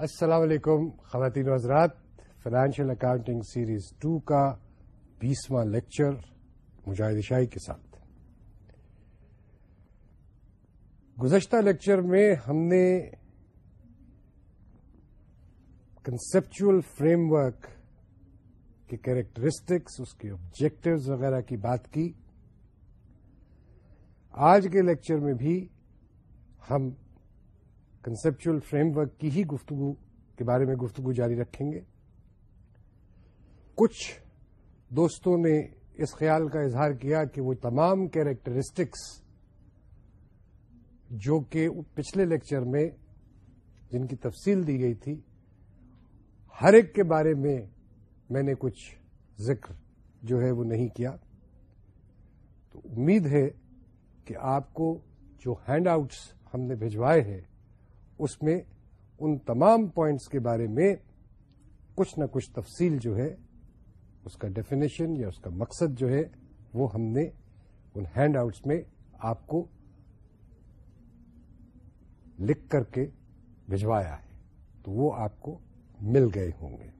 السلام علیکم، خواتین و حضرات فائنینشیل اکاؤنٹنگ سیریز ٹو کا بیسواں لیکچر مجاہد شاہی کے ساتھ۔ گزشتہ لیکچر میں ہم نے کنسپچل فریم ورک کی کیریکٹرسٹکس اس کے آبجیکٹوز وغیرہ کی بات کی۔ آج کے لیکچر میں بھی ہم کنسپچل فریم ورک کی ہی گفتگو کے بارے میں گفتگو جاری رکھیں گے۔ کچھ دوستوں نے اس خیال کا اظہار کیا کہ وہ تمام کیریکٹرسٹکس جو کہ پچھلے لیکچر میں جن کی تفصیل دی گئی تھی، ہر ایک کے بارے میں میں نے کچھ ذکر جو ہے وہ نہیں کیا۔ تو امید ہے کہ آپ کو جو ہینڈ آؤٹس ہم نے بھجوائے ہیں اس میں ان تمام پوائنٹس کے بارے میں کچھ نہ کچھ تفصیل جو ہے، اس کا ڈیفینیشن یا اس کا مقصد جو ہے، وہ ہم نے ان ہینڈ آؤٹس میں آپ کو لکھ کر کے بھجوایا ہے۔ تو وہ آپ کو مل گئے ہوں گے۔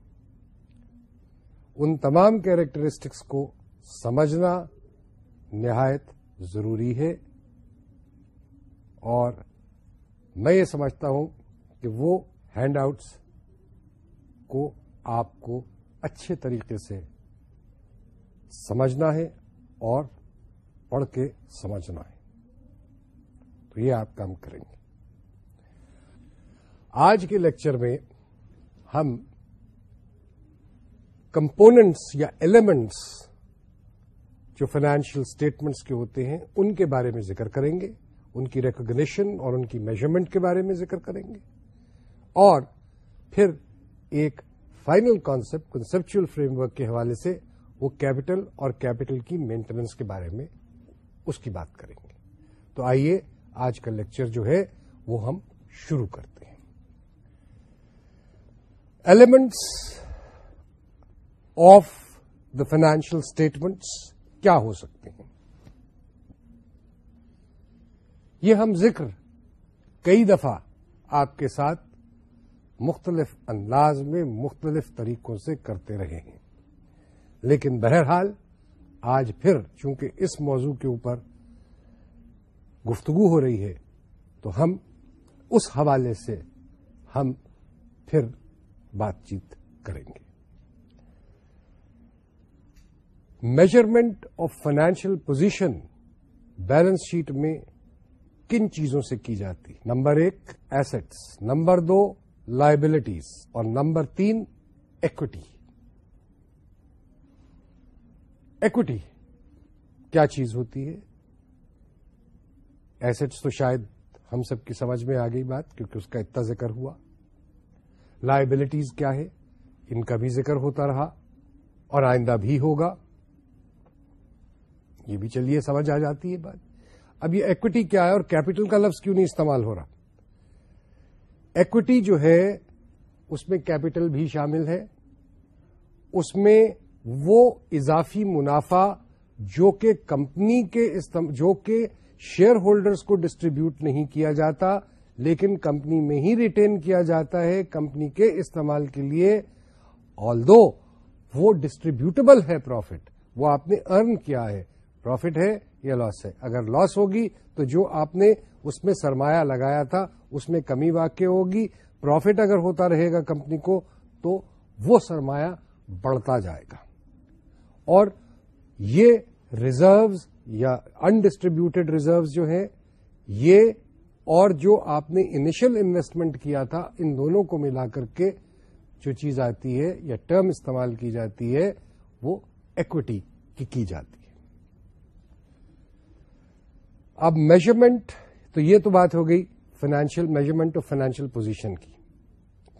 ان تمام کیریکٹرسٹکس کو سمجھنا نہایت ضروری ہے اور میں یہ سمجھتا ہوں کہ وہ ہینڈ آؤٹس کو آپ کو اچھے طریقے سے سمجھنا ہے اور پڑھ کے سمجھنا ہے۔ تو یہ آپ کام کریں گے۔ آج کے لیکچر میں ہم کمپوننٹس یا ایلیمنٹس جو فائنینشیل اسٹیٹمنٹس کے ہوتے ہیں ان کے بارے میں ذکر کریں گے۔ ان کی ریکگنیشن اور ان کی میجرمنٹ کے بارے میں ذکر کریں گے۔ اور پھر ایک final concept conceptual framework کے حوالے سے وہ کیپٹل اور کیپٹل کی مینٹیننس کے بارے میں اس کی بات کریں گے۔ تو آئیے آج کا لیکچر جو ہے وہ ہم شروع کرتے ہیں۔ Elements of the financial statements کیا ہو سکتے ہیں؟ یہ ہم ذکر کئی دفعہ آپ کے ساتھ مختلف انداز میں مختلف طریقوں سے کرتے رہے ہیں۔ لیکن بہرحال آج پھر چونکہ اس موضوع کے اوپر گفتگو ہو رہی ہے، تو ہم اس حوالے سے ہم پھر بات چیت کریں گے۔ Measurement of financial position balance sheet میں کن چیزوں سے کی جاتی؟ نمبر ایک ایسٹس نمبر دو لائبلٹیز اور نمبر تین ایکوٹی ایکوٹی کیا چیز ہوتی ہے؟ ایسٹس تو شاید ہم سب کی سمجھ میں آ گئی بات کیونکہ اس کا اتنا ذکر ہوا۔ لائبلٹیز کیا ہے؟ ان کا بھی ذکر ہوتا رہا اور آئندہ بھی ہوگا۔ یہ بھی چلیے، سمجھ آ جاتی ہے بات۔ اب یہ ایکوٹی کیا ہے اور کیپٹل کا لفظ کیوں نہیں استعمال ہو رہا؟ ایکوٹی جو ہے، اس میں کیپٹل بھی شامل ہے، اس میں وہ اضافی منافع جو کہ کمپنی کے جو کہ شیئر ہولڈرز کو ڈسٹریبیوٹ نہیں کیا جاتا، لیکن کمپنی میں ہی ریٹین کیا جاتا ہے کمپنی کے استعمال کے لیے آل دو وہ ڈسٹریبیوٹیبل ہے پروفٹ وہ آپ نے ارن کیا ہے پروفٹ ہے یا لاس ہے۔ اگر لاس ہوگی تو جو آپ نے اس میں سرمایہ لگایا تھا، اس میں کمی واقع ہوگی۔ پروفٹ اگر ہوتا رہے گا کمپنی کو، تو وہ سرمایہ بڑھتا جائے گا۔ اور یہ ریزروز یا انڈسٹریبیوٹیڈ ریزروز جو ہیں، یہ اور جو آپ نے انیشل انویسٹمنٹ کیا تھا، ان دونوں کو ملا کر کے جو چیز آتی ہے یا ٹرم استعمال کی جاتی ہے، وہ ایکوٹی کی کی جاتی اب میجرمنٹ تو یہ تو بات ہو گئی financial measurement of financial position کی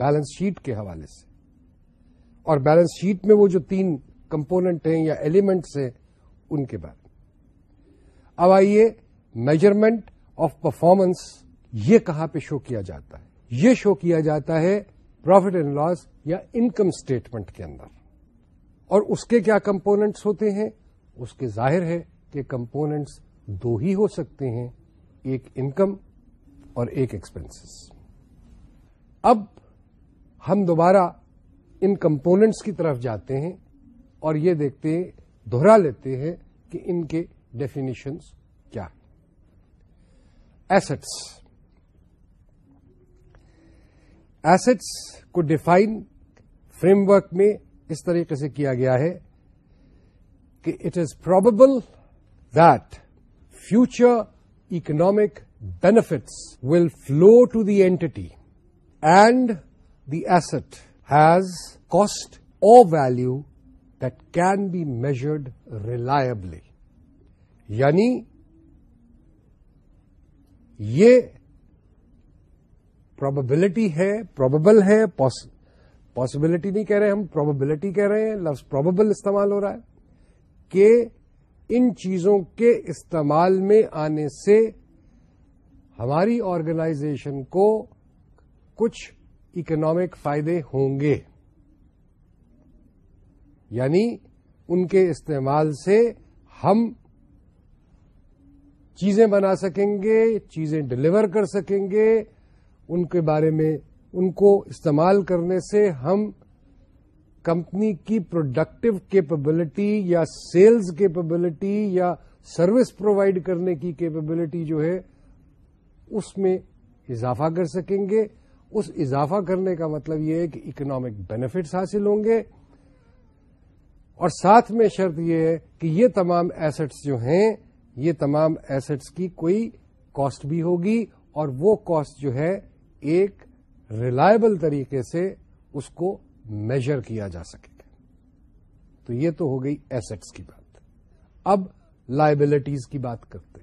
بیلنس شیٹ کے حوالے سے اور بیلنس شیٹ میں وہ جو تین کمپوننٹ ہیں یا ایلیمنٹس ہیں ان کے بارے اب آئیے میجرمنٹ آف پرفارمنس یہ کہاں پہ شو کیا جاتا ہے یہ شو کیا جاتا ہے پروفٹ اینڈ لاس یا انکم اسٹیٹمنٹ کے اندر اور اس کے کیا کمپوننٹس ہوتے ہیں اس کے ظاہر ہے کہ کمپوننٹس دو ہی ہو سکتے ہیں، ایک انکم اور ایک ایکسپینس اب ہم دوبارہ ان کمپوننٹس کی طرف جاتے ہیں اور یہ دیکھتے ہیں دوہرا لیتے ہیں کہ ان کے ڈیفینیشنس کیا ہیں۔ ایسٹس ایسٹس کو ڈیفائن فریم ورک میں اس طریقے سے کیا گیا ہے کہ it is probable that future economic benefits will flow to the entity and the asset has cost or value that can be measured reliably یعنی یہ پروبلٹی ہے پروبیبل ہے پاسبلٹی نہیں کہہ رہے ہم پروبلٹی کہہ رہے ہیں لفظ پروبیبل استعمال ہو رہا ہے کہ ان چیزوں کے استعمال میں آنے سے ہماری آرگنائزیشن کو کچھ اکنامک فائدے ہوں گے۔ یعنی ان کے استعمال سے ہم چیزیں بنا سکیں گے، چیزیں ڈلیور کر سکیں گے۔ ان کے بارے میں، ان کو استعمال کرنے سے ہم کمپنی کی پروڈکٹیو کیپبلٹی یا سیلز کیپبلٹی یا سروس پرووائڈ کرنے کی کیپبلٹی جو ہے، اس میں اضافہ کر سکیں گے۔ اس اضافہ کرنے کا مطلب یہ ہے کہ اکنامک بینیفٹس حاصل ہوں گے۔ اور ساتھ میں شرط یہ ہے کہ یہ تمام ایسٹس جو ہیں، یہ تمام ایسٹس کی کوئی کاسٹ بھی ہوگی اور وہ کاسٹ جو ہے ایک ریلائبل طریقے سے اس کو میجر کیا جا سکے گا۔ تو یہ تو ہو گئی ایسٹس کی بات۔ اب لائبلٹیز کی بات کرتے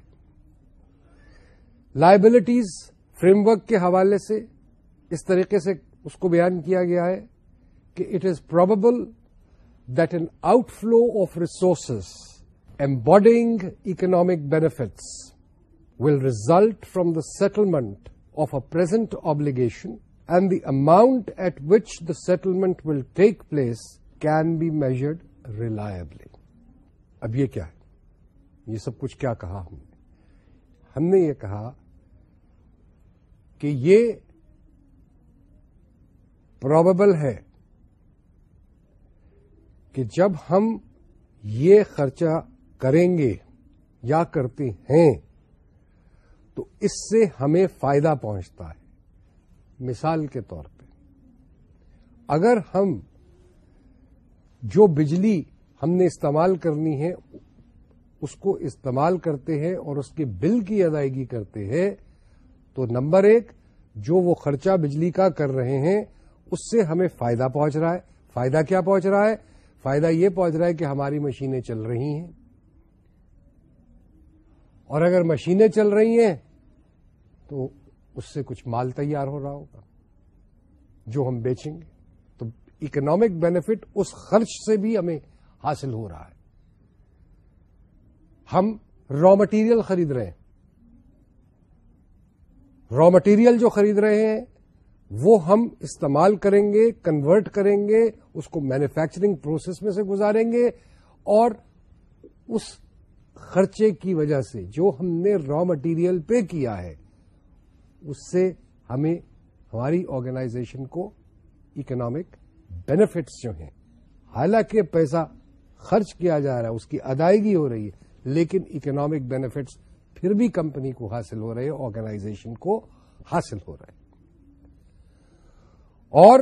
لائبلٹیز فریم ورک کے حوالے سے اس طریقے سے اس کو بیان کیا گیا ہے کہ it is probable that an outflow of resources embodying economic benefits will result from the settlement of a present obligation and the amount at which the settlement will take place can be measured reliably اب یہ کیا ہے؟ یہ سب کچھ کیا کہا ہم نے؟ ہم نے یہ کہا کہ یہ پروبیبل ہے کہ جب ہم یہ خرچہ کریں گے یا کرتے ہیں تو اس سے ہمیں فائدہ پہنچتا ہے۔ مثال کے طور پہ، اگر ہم جو بجلی ہم نے استعمال کرنی ہے، اس کو استعمال کرتے ہیں اور اس کے بل کی ادائیگی کرتے ہیں، تو نمبر ایک، جو وہ خرچہ بجلی کا کر رہے ہیں، اس سے ہمیں فائدہ پہنچ رہا ہے۔ فائدہ کیا پہنچ رہا ہے؟ فائدہ یہ پہنچ رہا ہے کہ ہماری مشینیں چل رہی ہیں۔ اور اگر مشینیں چل رہی ہیں، تو اس سے کچھ مال تیار ہو رہا ہوگا جو ہم بیچیں گے۔ تو اکنامک بینیفٹ اس خرچ سے بھی ہمیں حاصل ہو رہا ہے۔ ہم را مٹیریل خرید رہے ہیں۔ را مٹیریل جو خرید رہے ہیں، وہ ہم استعمال کریں گے کنورٹ کریں گے، اس کو مینوفیکچرنگ پروسیس میں سے گزاریں گے اور اس خرچے کی وجہ سے جو ہم نے را مٹیریل پے کیا ہے اس سے ہمیں ہماری آرگنائزیشن کو اکنامک بینیفٹس جو ہیں، حالانکہ پیسہ خرچ کیا جا رہا ہے، اس کی ادائیگی ہو رہی ہے، لیکن اکنامک بینیفٹس پھر بھی کمپنی کو حاصل ہو رہے ہیں آرگنائزیشن کو حاصل ہو رہے ہیں اور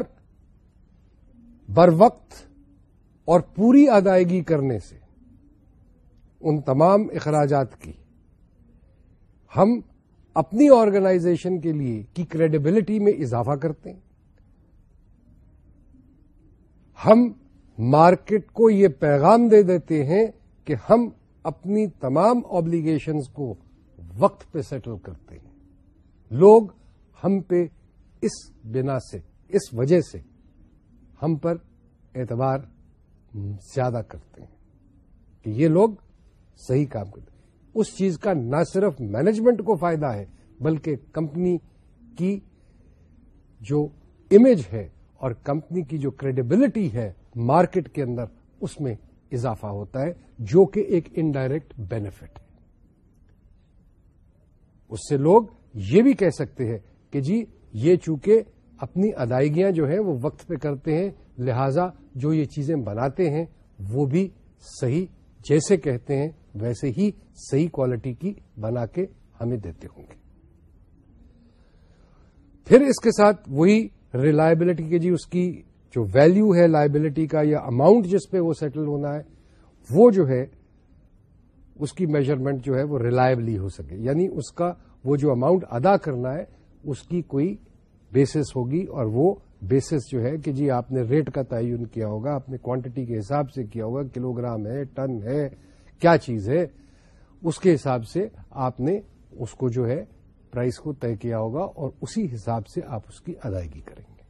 بر وقت اور پوری ادائیگی کرنے سے ان تمام اخراجات کی ہم اپنی آرگنائزیشن کے لیے کی کریڈیبلٹی میں اضافہ کرتے ہیں۔ ہم مارکیٹ کو یہ پیغام دے دیتے ہیں کہ ہم اپنی تمام آبلیگیشنز کو وقت پہ سیٹل کرتے ہیں۔ لوگ ہم پہ اس بنا سے، اس وجہ سے ہم پر اعتبار زیادہ کرتے ہیں کہ یہ لوگ صحیح کام کرتے ہیں۔ اس چیز کا نہ صرف مینجمنٹ کو فائدہ ہے، بلکہ کمپنی کی جو امیج ہے اور کمپنی کی جو کریڈیبلٹی ہے مارکیٹ کے اندر، اس میں اضافہ ہوتا ہے، جو کہ ایک انڈائریکٹ بینیفٹ ہے۔ اس سے لوگ یہ بھی کہہ سکتے ہیں کہ جی یہ چونکہ اپنی ادائیگیاں جو ہیں وہ وقت پہ کرتے ہیں، لہذا جو یہ چیزیں بناتے ہیں وہ بھی صحیح جیسے کہتے ہیں ویسے ہی صحیح کوالٹی کی بنا کے ہمیں دیتے ہوں گے۔ پھر اس کے ساتھ وہی ریلائبلٹی کے جی اس کی جو ویلو ہے لائبلٹی کا یا اماؤنٹ جس پہ وہ سیٹل ہونا ہے، وہ جو ہے، اس کی میجرمنٹ جو ہے وہ ریلائبلی ہو سکے۔ یعنی اس کا وہ جو اماؤنٹ ادا کرنا ہے، اس کی کوئی بیسس ہوگی اور وہ بیسس جو ہے کہ جی آپ نے ریٹ کا تعین کیا ہوگا، آپ نے کوانٹٹی کے حساب سے کیا ہوگا کلو گرام ہے، ٹن ہے کیا چیز ہے، اس کے حساب سے آپ نے اس کو جو ہے پرائز کو طے کیا ہوگا اور اسی حساب سے آپ اس کی ادائیگی کریں گے۔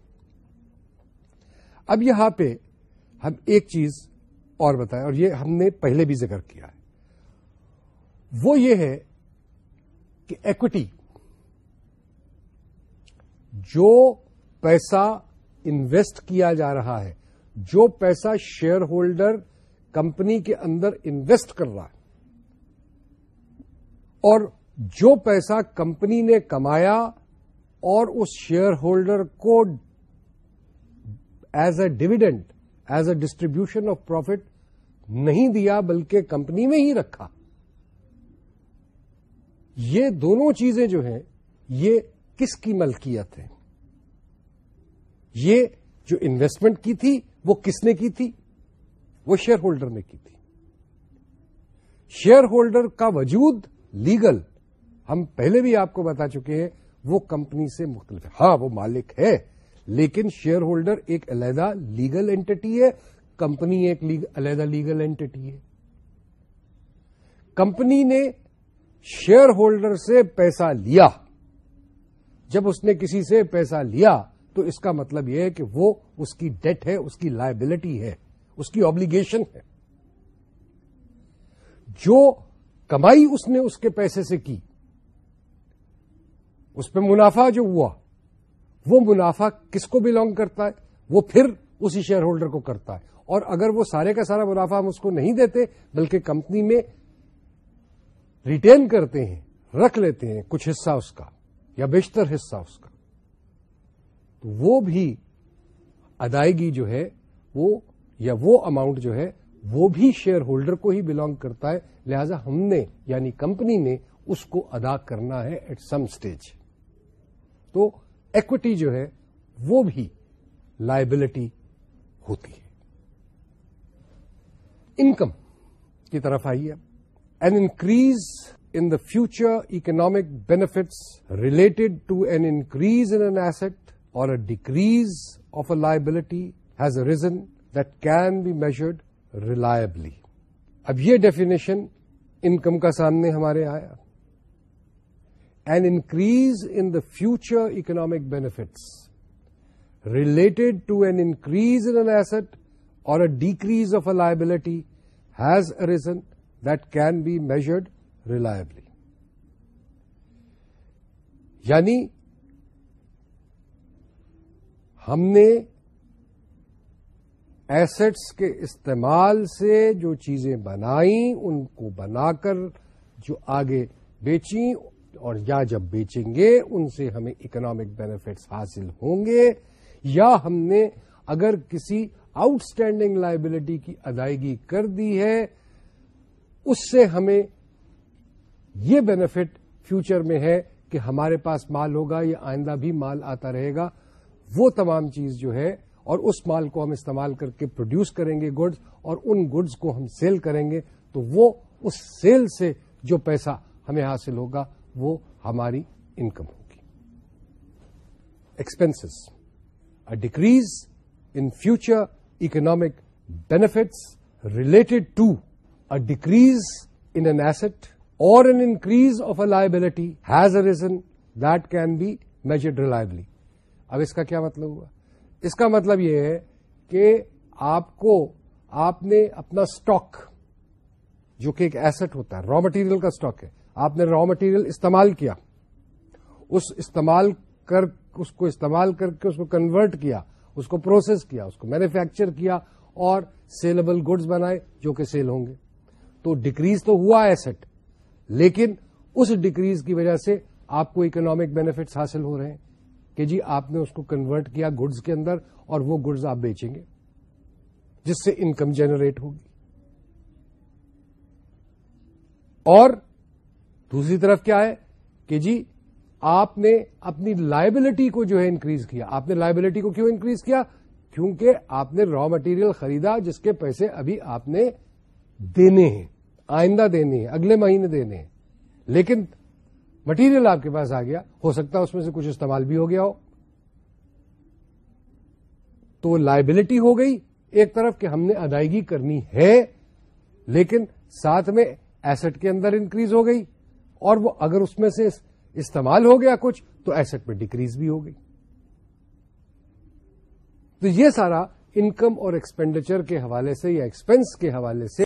اب یہاں پہ ہم ایک چیز اور بتائیں، اور یہ ہم نے پہلے بھی ذکر کیا ہے۔ وہ یہ ہے کہ ایکوٹی جو پیسہ انویسٹ کیا جا رہا ہے، جو پیسہ شیئر ہولڈر کمپنی کے اندر انویسٹ کر رہا ہے۔ اور جو پیسہ کمپنی نے کمایا اور اس شیئر ہولڈر کو as a dividend, as a distribution of profit نہیں دیا بلکہ کمپنی میں ہی رکھا۔ یہ دونوں چیزیں جو ہیں، یہ کس کی ملکیت ہے یہ جو انویسٹمنٹ کی تھی، وہ کس نے کی تھی؟ وہ شیئر ہولڈر نے کی تھی۔ شیئر ہولڈر کا وجود لیگل ہم پہلے بھی آپ کو بتا چکے ہیں، وہ کمپنی سے مختلف ہے۔ ہاں وہ مالک ہے، لیکن شیئر ہولڈر ایک علیحدہ لیگل اینٹی ہے۔ کمپنی ایک علیحدہ لیگل اینٹی ہے۔ کمپنی نے شیئر ہولڈر سے پیسہ لیا۔ جب اس نے کسی سے پیسہ لیا تو اس کا مطلب یہ ہے کہ وہ اس کی ڈیٹ ہے، اس کی لائبلٹی ہے۔ اس کی آبلیگیشن ہے۔ جو کمائی اس نے اس کے پیسے سے کی، اس پہ منافع جو ہوا، وہ منافع کس کو بلونگ کرتا ہے؟ وہ پھر اسی شیئر ہولڈر کو کرتا ہے۔ اور اگر وہ سارے کا سارا منافع ہم اس کو نہیں دیتے، بلکہ کمپنی میں ریٹین کرتے ہیں، رکھ لیتے ہیں، کچھ حصہ اس کا یا بیشتر حصہ اس کا، تو وہ بھی ادائیگی جو ہے، وہ یا وہ اماؤنٹ جو ہے وہ بھی شیئر ہولڈر کو ہی بلونگ کرتا ہے، لہذا ہم نے یعنی کمپنی نے اس کو ادا کرنا ہے ایٹ سم اسٹیج تو ایکوٹی جو ہے وہ بھی لائبلٹی ہوتی ہے۔ انکم کی طرف آئیے an increase in the future economic benefits related to an increase in an asset or a decrease of a liability has a reason that can be measured reliably اب یہ ڈیفینیشن انکم کا سامنے ہمارے آیا۔ An increase in the future economic benefits related to an increase in an asset or a decrease of a liability has a reason that can be measured reliably یعنی ہم نے assets کے استعمال سے جو چیزیں بنائیں، ان کو بنا کر جو آگے بیچیں اور یا جب بیچیں گے، ان سے ہمیں اکنامک بینیفٹس حاصل ہوں گے۔ یا ہم نے اگر کسی آؤٹ اسٹینڈنگ لائبلٹی کی ادائیگی کر دی ہے، اس سے ہمیں یہ بینیفٹ فیوچر میں ہے کہ ہمارے پاس مال ہوگا یا آئندہ بھی مال آتا رہے گا۔ وہ تمام چیز جو ہے اور اس مال کو ہم استعمال کر کے پروڈیوس کریں گے گڈز اور ان گڈز کو ہم سیل کریں گے، تو وہ اس سیل سے جو پیسہ ہمیں حاصل ہوگا، وہ ہماری انکم ہوگی۔ Expenses a decrease in future economic benefits related to a decrease in an asset or an increase of a liability has a reason that can be measured reliably اب اس کا کیا مطلب ہوا؟ اس کا مطلب یہ ہے کہ آپ کو آپ نے اپنا اسٹاک جو کہ ایک ایسٹ ہوتا ہے را مٹیریل کا اسٹاک ہے، آپ نے را مٹیریل استعمال کیا، اس استعمال کر، اس کو استعمال کر کے اس کو کنورٹ کیا، اس کو پروسیس کیا، اس کو مینوفیکچر کیا اور سیلبل گڈز بنائے، جو کہ سیل ہوں گے۔ تو ڈکریز تو ہوا ایسٹ لیکن اس ڈکریز کی وجہ سے آپ کو اکنامک بینیفٹس حاصل ہو رہے ہیں۔ کہ جی آپ نے اس کو کنورٹ کیا گڈز کے اندر اور وہ گڈز آپ بیچیں گے، جس سے انکم جنریٹ ہوگی۔ اور دوسری طرف کیا ہے کہ جی آپ نے اپنی لائبلٹی کو جو ہے انکریز کیا۔ آپ نے لائبلٹی کو کیوں انکریز کیا؟ کیونکہ آپ نے را مٹیریل خریدا جس کے پیسے ابھی آپ نے دینے ہیں، آئندہ دینے ہیں، اگلے مہینے دینے ہیں۔ لیکن مٹیریل آپ کے پاس آ گیا، ہو سکتا ہے اس میں سے کچھ استعمال بھی ہو گیا ہو۔ تو لائبلٹی ہو گئی۔ ایک طرف کہ ہم نے ادائیگی کرنی ہے، لیکن ساتھ میں ایسٹ کے اندر انکریز ہو گئی۔ اور وہ اگر اس میں سے استعمال ہو گیا کچھ، تو ایسٹ میں ڈیکریز بھی ہو گئی۔ تو یہ سارا انکم اور ایکسپینڈیچر کے حوالے سے یا ایکسپینس کے حوالے سے،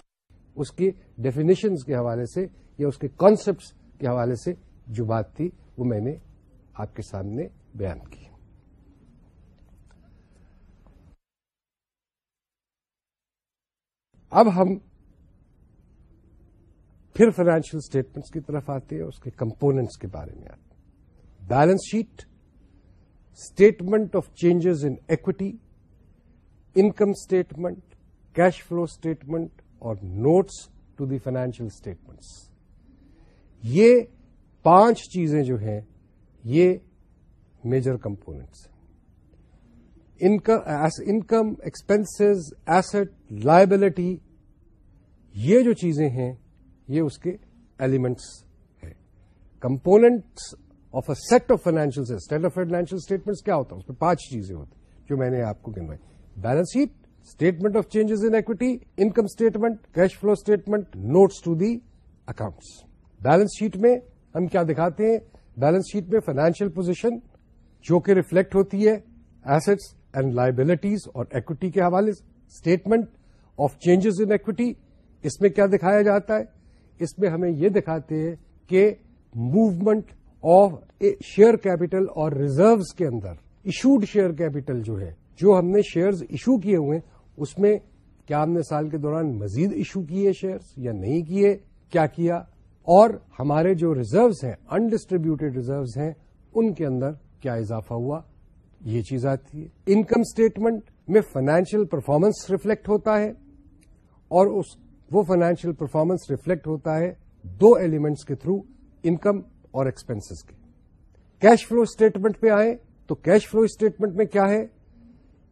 اس کی ڈیفینیشنز کے حوالے سے یا اس کے کانسیپٹس کے حوالے سے جو بات تھی، وہ میں نے آپ کے سامنے بیان کی۔ اب ہم پھر فائنینشیل اسٹیٹمنٹس کی طرف آتے ہیں، اس کے کمپوننٹس کے بارے میں آتے ہیں۔ Balance sheet statement of changes in equity income statement cash flow statement اور notes to the financial statements یہ پانچ چیزیں جو ہیں، یہ major components income expenses asset liability یہ جو چیزیں ہیں، یہ اس کے ایلیمنٹس ہیں۔ Components of a set of financial set of financial statements کیا ہوتا ہے؟ اس میں پانچ چیزیں ہوتی جو میں نے آپ کو گنوائی۔ Balance sheet statement of changes in equity income statement cash flow statement notes to the accounts balance sheet میں ہم کیا دکھاتے ہیں؟ بیلنس شیٹ میں فائنینشیل پوزیشن جو کہ ریفلیکٹ ہوتی ہے ایسٹس اینڈ لائبلٹیز اور ایکوٹی کے حوالے سے۔ Statement of changes in equity اس میں کیا دکھایا جاتا ہے؟ اس میں ہمیں یہ دکھاتے ہیں کہ موومنٹ آف شیئر کیپٹل اور ریزروز کے اندر ایشوڈ شیئر کیپٹل جو ہے، جو ہم نے شیئرز ایشو کیے ہوئے اس میں کیا ہم نے سال کے دوران مزید ایشو کیے شیئرز یا نہیں کیے؟ کیا کیا؟ اور ہمارے جو ریزروز ہیں انڈسٹریبیوٹیڈ ریزروز ہیں، ان کے اندر کیا اضافہ ہوا؟ یہ چیز آتی ہے۔ انکم اسٹیٹمنٹ میں فائنینشیل پرفارمنس ریفلیکٹ ہوتا ہے اور اس، وہ فائنینشیل پرفارمنس ریفلیکٹ ہوتا ہے دو ایلیمنٹس کے تھرو انکم اور ایکسپینسز کے۔ کیش فلو اسٹیٹمنٹ پہ آئے تو کیش فلو اسٹیٹمنٹ میں کیا ہے؟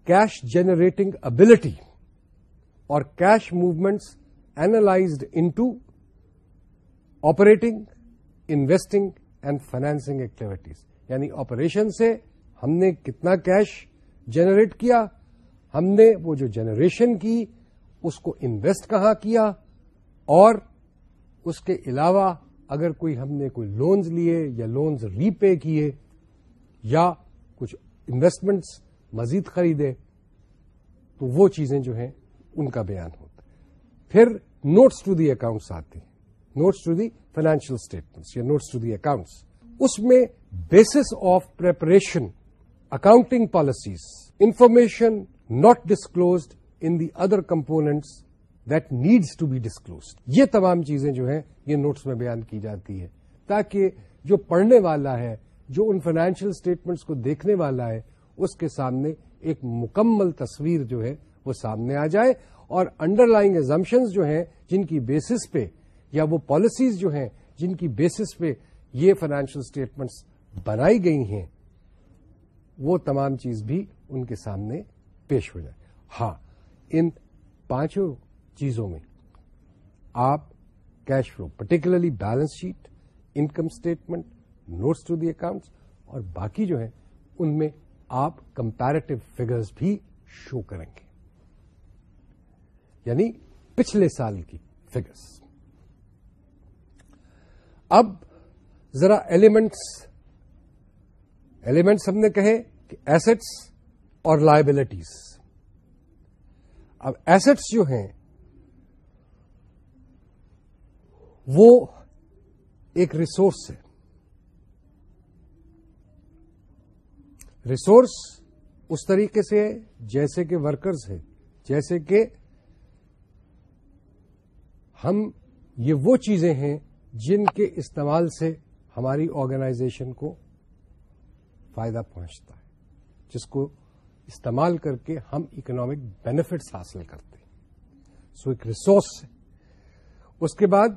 کیش جنریٹنگ ابلٹی اور cash movements analysed into operating investing and financing activities یعنی آپریشن سے ہم نے کتنا کیش جنریٹ کیا، ہم نے وہ جو جنریشن کی، اس کو انویسٹ کہاں کیا؟ اور اس کے علاوہ اگر کوئی ہم نے کوئی لونز لیے یا لونز ری پے کیے یا کچھ انویسٹمنٹس مزید خریدے، تو وہ چیزیں جو ہیں ان کا بیان ہوتا ہے۔ پھر نوٹس ٹو دی اکاؤنٹس آتے ہیں۔ Notes to the financial statements یا نوٹس ٹو دی اکاؤنٹس اس میں basis of preparation accounting policies information not disclosed in the other components that needs to be disclosed یہ تمام چیزیں جو ہیں، یہ نوٹس میں بیان کی جاتی ہے تاکہ جو پڑھنے والا ہے، جو ان فائنینشیل اسٹیٹمنٹس کو دیکھنے والا ہے، اس کے سامنے ایک مکمل تصویر جو ہے، وہ سامنے آ جائے اور انڈر لائنگ ایزمپشنز جو ہیں، جن کی بیسس پہ یا وہ پالیسیز جو ہیں جن کی بیسس پہ یہ فائنینشیل اسٹیٹمنٹس بنائی گئی ہیں، وہ تمام چیز بھی ان کے سامنے پیش ہو جائے۔ ہاں ان پانچوں چیزوں میں آپ cash flow particularly balance sheet income statement notes to the accounts اور باقی جو ہیں، ان میں آپ کمپیرٹیو فگرز بھی شو کریں گے۔ یعنی پچھلے سال کی فگرز اب ذرا ایلیمنٹس ایلیمنٹس ہم نے کہے کہ ایسٹس اور لائبلٹیز اب ایسٹس جو ہیں، وہ ایک ریسورس ہے۔ ریسورس اس طریقے سے ہے جیسے کہ ورکرز ہے، جیسے کہ ہم یہ وہ چیزیں ہیں جن کے استعمال سے ہماری آرگنائزیشن کو فائدہ پہنچتا ہے، جس کو استعمال کر کے ہم اکنامک بینیفٹس حاصل کرتے ہیں۔ سو ایک ریسورس ہے۔ اس کے بعد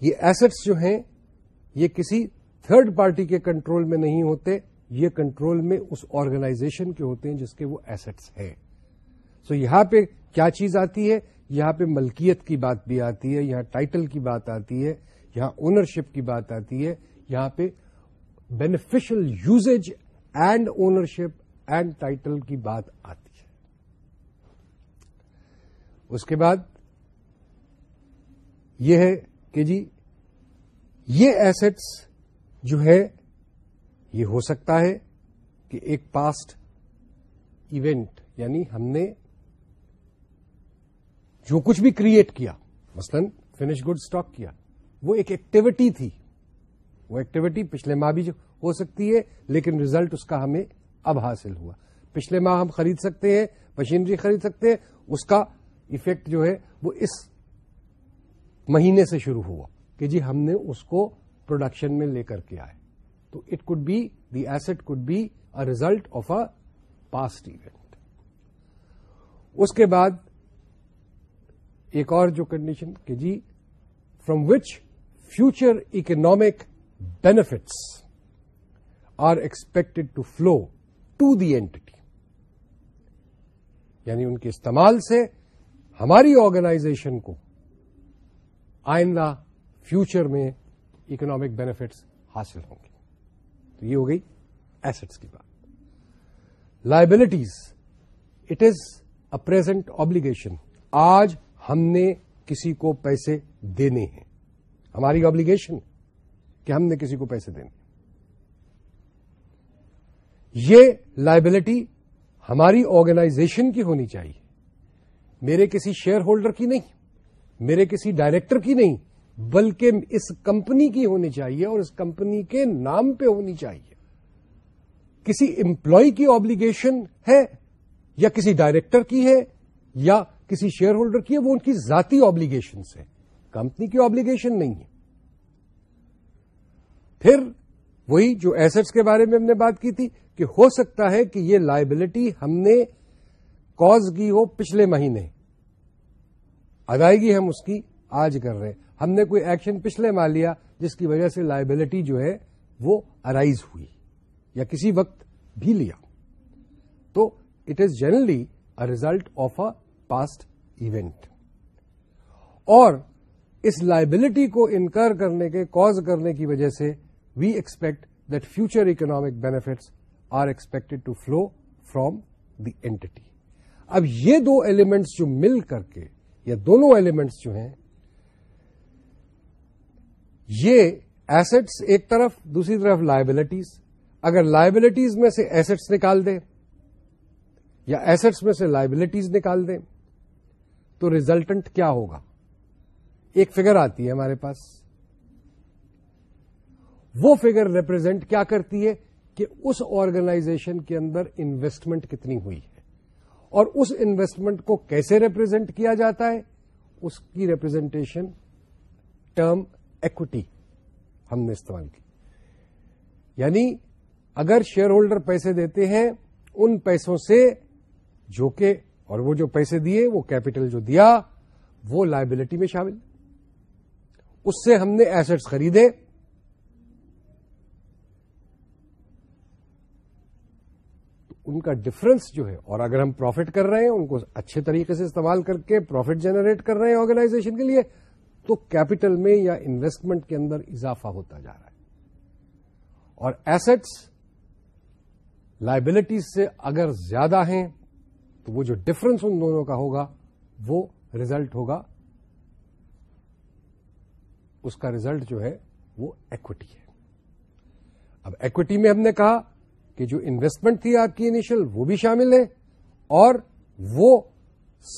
یہ ایسٹس جو ہیں، یہ کسی تھرڈ پارٹی کے کنٹرول میں نہیں ہوتے، یہ کنٹرول میں اس آرگنائزیشن کے ہوتے ہیں جس کے وہ ایسٹس ہے سو یہاں پہ کیا چیز آتی ہے؟ یہاں پہ ملکیت کی بات بھی آتی ہے، یہاں ٹائٹل کی بات آتی ہے، یہاں اونرشپ کی بات آتی ہے، یہاں پہ beneficial usage and ownership and title کی بات آتی ہے۔ اس کے بعد یہ ہے کہ جی یہ ایسٹس جو ہے، یہ ہو سکتا ہے کہ ایک پاسٹ ایونٹ یعنی ہم نے جو کچھ بھی کریٹ کیا، مثلا فنش گڈ اسٹاک کیا، وہ ایک ایکٹیویٹی تھی۔ وہ ایکٹیویٹی پچھلے ماہ بھی ہو سکتی ہے، لیکن ریزلٹ اس کا ہمیں اب حاصل ہوا۔ پچھلے ماہ ہم خرید سکتے ہیں مشینری خرید سکتے ہیں، اس کا افیکٹ جو ہے وہ اس مہینے سے شروع ہوا کہ جی ہم نے اس کو پروڈکشن میں لے کر کے آئے۔ تو it could be the asset could be a result of a past event اس کے بعد ایک اور جو کنڈیشن کہ جی from which future economic benefits are expected to flow to the entity یعنی ان کے استعمال سے ہماری آرگنائزیشن کو آئندہ فیوچر میں اکنامک بینیفٹس حاصل ہوں گے۔ تو یہ ہو گئی ایسٹس کی بات۔ Liabilities it is a present obligation آج ہم نے کسی کو پیسے دینے ہیں۔ ہماری آبلیگیشن کہ ہم نے کسی کو پیسے دینے یہ لائبلٹی ہماری آرگنائزیشن کی ہونی چاہیے۔ میرے کسی شیئر ہولڈر کی نہیں، میرے کسی ڈائریکٹر کی نہیں، بلکہ اس کمپنی کی ہونی چاہیے اور اس کمپنی کے نام پہ ہونی چاہیے۔ کسی امپلائی کی آبلیگیشن ہے یا کسی ڈائریکٹر کی ہے یا کسی شیئر ہولڈر کی ہے، وہ ان کی ذاتی آبلیگیشن ہے کمپنی کی آبلیگیشن نہیں ہے۔ پھر وہی جو ایسٹس کے بارے میں ہم نے بات کی تھی کہ ہو سکتا ہے کہ یہ لائبلٹی ہم نے کاز کی ہو پچھلے مہینے۔ ادائیگی ہم اس کی آج کر رہے ہیں۔ ہم نے کوئی ایکشن پچھلے ماہ لیا جس کی وجہ سے لائبلٹی جو ہے وہ ارائیز ہوئی یا کسی وقت بھی لیا۔ تو it is generally a result of a past event اور اس لائبلٹی کو انکر کرنے کے کاز کرنے کی وجہ سے we expect that future economic benefits are expected to flow from the entity اب یہ دو ایلیمنٹس جو مل کر کے یا دونوں ایلیمنٹس جو ہیں، یہ ایسٹس ایک طرف، دوسری طرف لائبلٹیز اگر لائبلٹیز میں سے ایسٹس نکال دیں یا ایسٹس میں سے لائبلٹیز نکال دیں تو ریزلٹنٹ کیا ہوگا؟ ایک فگر آتی ہے ہمارے پاس۔ وہ فگر ریپرزینٹ کیا کرتی ہے کہ اس آرگنائزیشن کے اندر انویسٹمنٹ کتنی ہوئی ہے اور اس انویسٹمنٹ کو کیسے ریپرزینٹ کیا جاتا ہے؟ اس کی ریپرزینٹیشن ٹرم ایکوٹی ہم نے استعمال کی۔ یعنی اگر شیئر ہولڈر پیسے دیتے ہیں، ان پیسوں سے جو کہ اور وہ جو پیسے دیے، وہ کیپٹل جو دیا، وہ لائبلٹی میں شامل۔ اس سے ہم نے ایسٹس خریدے۔ ان کا ڈفرنس جو ہے، اور اگر ہم پروفٹ کر رہے ہیں، ان کو اچھے طریقے سے استعمال کر کے پروفٹ جنریٹ کر رہے ہیں آرگنائزیشن کے لیے، تو کیپٹل میں یا انویسٹمنٹ کے اندر اضافہ ہوتا جا رہا ہے۔ اور ایسٹس لائبلٹیز سے اگر زیادہ ہیں تو وہ جو ڈفرنس ان دونوں کا ہوگا، وہ ریزلٹ ہوگا۔ اس کا ریزلٹ جو ہے، وہ ایکوٹی ہے۔ اب ایکوٹی میں ہم نے کہا کہ جو انویسٹمنٹ تھی آپ کی انیشل وہ بھی شامل ہے۔ اور وہ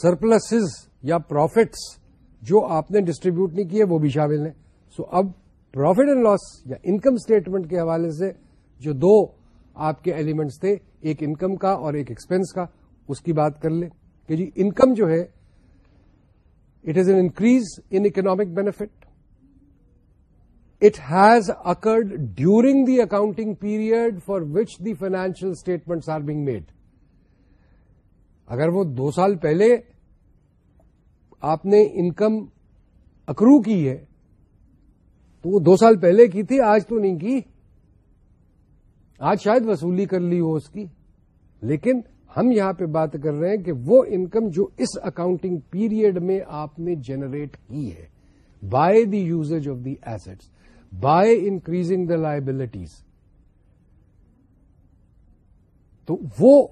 سرپلسز یا پروفٹس جو آپ نے ڈسٹریبیوٹ نہیں کیے، وہ بھی شامل ہیں۔ سو اب پروفٹ اینڈ لاس یا انکم اسٹیٹمنٹ کے حوالے سے جو دو آپ کے ایلیمنٹس تھے، ایک انکم کا اور ایک ایکسپینس کا اس کی بات کر لیں کہ جی انکم جو ہے it is an increase in economic benefit it has occurred during the accounting period for which the financial statements are being made. اگر وہ دو سال پہلے آپ نے انکم اکرو کی ہے، تو وہ دو سال پہلے کی تھی، آج تو نہیں کی. آج شاید وصولی کر لی ہو اس کی. لیکن ہم یہاں پہ بات کر رہے ہیں کہ وہ انکم جو اس اکاؤنٹنگ پیریڈ میں آپ نے جنریٹ کی ہے by the usage of the assets by increasing the liabilities تو وہ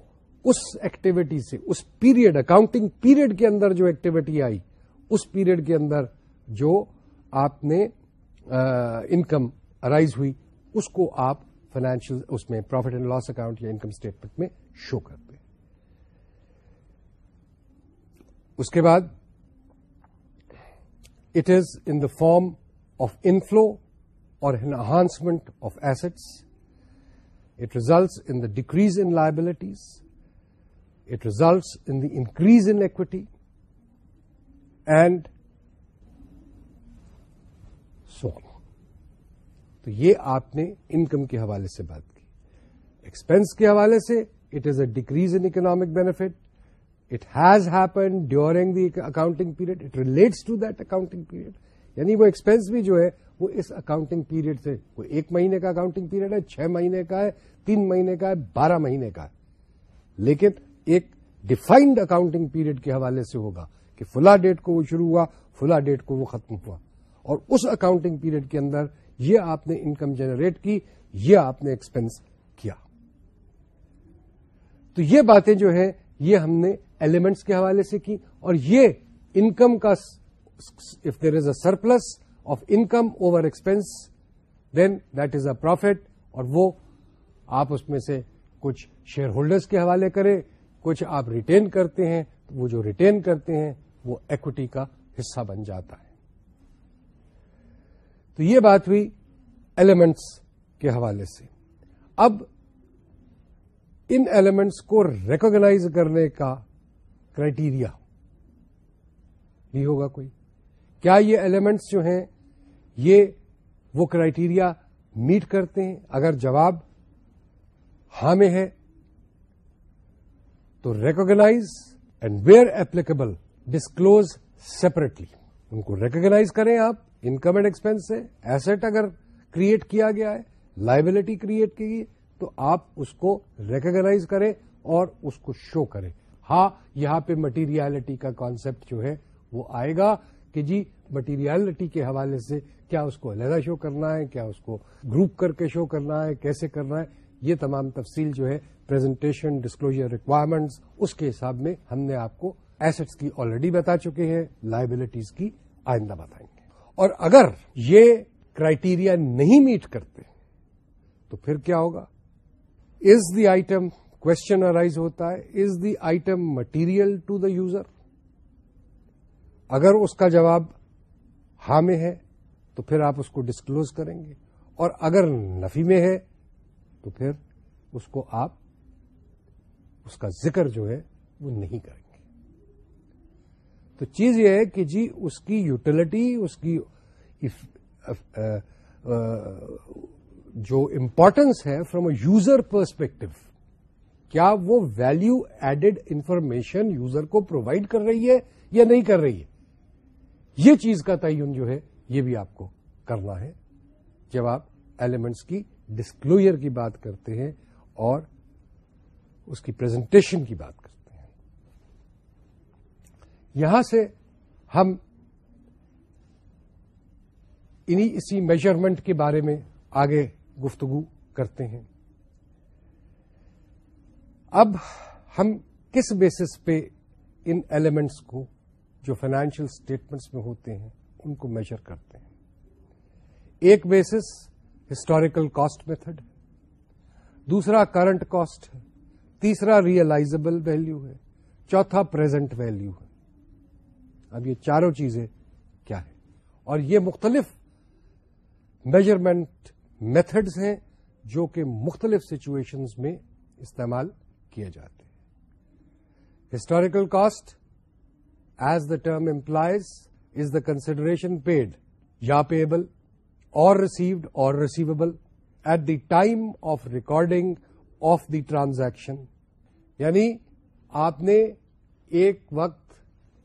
اس ایکٹیویٹی سے، اس پیریڈ اکاؤنٹنگ پیریڈ کے اندر جو ایکٹیویٹی آئی، اس پیریڈ کے اندر جو آپ نے انکم ارائیز ہوئی، اس کو آپ فائنینشیل اس میں پروفٹ اینڈ لاس اکاؤنٹ یا انکم اسٹیٹمنٹ میں شو کرتے اس کے بعد it is in the form of inflow or enhancement of assets it results in the decrease in liabilities it results in the increase in equity and so تو یہ آپ نے انکم کے حوالے سے بات کی. ایکسپینس کے حوالے سے it is a decrease in economic benefit it has happen during the accounting period it relates to that accounting period یعنی وہ ایکسپینس بھی جو ہے وہ اس اکاؤنٹنگ پیریڈ سے وہ ایک مہینے کا اکاؤنٹنگ پیریڈ ہے، چھ مہینے کا ہے، تین مہینے کا ہے، بارہ مہینے کا ہے۔ لیکن ایک ڈیفائنڈ اکاؤنٹنگ پیریڈ کے حوالے سے ہوگا کہ فلا ڈیٹ کو وہ شروع ہوا فلا ڈیٹ کو وہ ختم ہوا۔ اور اس اکاؤنٹنگ پیریڈ کے اندر یہ آپ نے انکم جنریٹ کی، یہ آپ نے ایکسپینس کیا۔ تو یہ باتیں جو ہے یہ ہم نے ایلیمنٹس کے حوالے سے کی اور یہ انکم کا if there is a surplus of income over expense then that is a profit اور وہ آپ اس میں سے کچھ شیئر ہولڈرس کے حوالے کریں، کچھ آپ ریٹین کرتے ہیں، وہ جو ریٹین کرتے ہیں، وہ ایکوٹی کا حصہ بن جاتا ہے۔ تو یہ بات ہوئی ایلیمنٹس کے حوالے سے۔ اب ان ایلیمنٹس کو ریکوگنائز کرنے کا کرائٹیریا بھی ہوگا کوئی۔ کیا یہ ایلیمنٹس جو ہیں، یہ وہ کرائٹیریا میٹ کرتے ہیں؟ اگر جواب ہاں میں ہے، تو recognise and where applicable disclose separately ان کو ریکوگنائز کریں آپ۔ انکم اینڈ ایکسپینس سے ایسٹ اگر کریٹ کیا گیا ہے لائبلٹی کریٹ کی گئی، تو آپ اس کو ریکگنائز کریں اور اس کو شو کریں۔ ہاں یہاں پہ مٹیریلٹی کا کانسیپٹ جو ہے، وہ آئے گا کہ جی مٹیریلٹی کے حوالے سے کیا اس کو علیحدہ شو کرنا ہے، کیا اس کو گروپ کر کے شو کرنا ہے، کیسے کرنا ہے، یہ تمام تفصیل جو ہے پریزنٹیشن ڈسکلوجر ریکوائرمنٹس اس کے حساب میں ہم نے آپ کو ایسٹس کی آلریڈی بتا چکے ہیں لائبلٹیز کی آئندہ بتائیں گے۔ اور اگر یہ کرائٹیریا نہیں میٹ کرتے، تو پھر کیا ہوگا؟ Is the item question arise ہوتا ہے is the item material to the user اگر اس کا جواب ہاں میں ہے، تو پھر آپ اس کو ڈسکلوز کریں گے۔ اور اگر نفی میں ہے، تو پھر اس کو آپ اس کا ذکر جو ہے، وہ نہیں کریں گے۔ تو چیز یہ ہے کہ جی اس کی یوٹیلٹی اس کی uh, uh, جو امپورٹنس ہے فرام اے یوزر پرسپیکٹو کیا وہ ویلو ایڈڈ انفارمیشن یوزر کو پرووائڈ کر رہی ہے یا نہیں کر رہی ہے؟ یہ چیز کا تعین جو ہے، یہ بھی آپ کو کرنا ہے۔ جب آپ ایلیمنٹس کی ڈسکلوئر کی بات کرتے ہیں اور اس کی پریزنٹیشن کی بات کرتے ہیں۔ یہاں سے ہم انہی اسی میجرمنٹ کے بارے میں آگے گفتگو کرتے ہیں۔ اب ہم کس بیسس پہ ان ایلیمنٹس کو جو فائنینشیل اسٹیٹمنٹس میں ہوتے ہیں ان کو میجر کرتے ہیں؟ ایک بیسس ہسٹوریکل کاسٹ میتھڈ دوسرا کرنٹ کاسٹ ہے، تیسرا ریئلائزبل ویلو ہے، چوتھا پریزنٹ ویلو ہے۔ اب یہ چاروں چیزیں کیا ہے اور یہ مختلف میجرمنٹ میتھڈز ہیں جو کہ مختلف سچویشنز میں استعمال کیے جاتے ہیں۔ Historical cost as the term implies is the consideration paid یا payable or received or receivable at the time of recording of the transaction. یعنی آپ نے ایک وقت،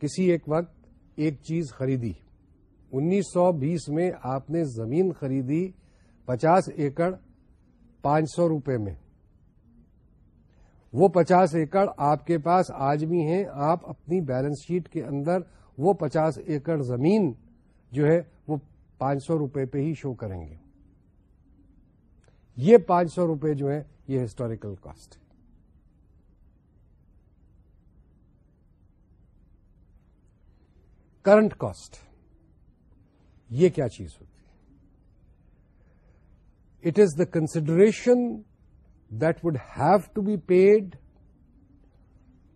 کسی ایک وقت ایک چیز خریدی۔ انیس سو بیس میں آپ نے زمین خریدی پچاس ایکڑ پانچ سو روپے میں۔ وہ پچاس ایکڑ آپ کے پاس آج بھی ہیں، آپ اپنی بیلنس شیٹ کے اندر وہ پچاس ایکڑ زمین جو ہے، وہ پانچ سو روپے پہ ہی شو کریں گے۔ یہ پانچ سو روپے جو ہے یہ ہسٹوریکل کاسٹ ہے۔ کرنٹ کاسٹ یہ کیا چیز ہوتی ہے؟ It is the consideration that would have to be paid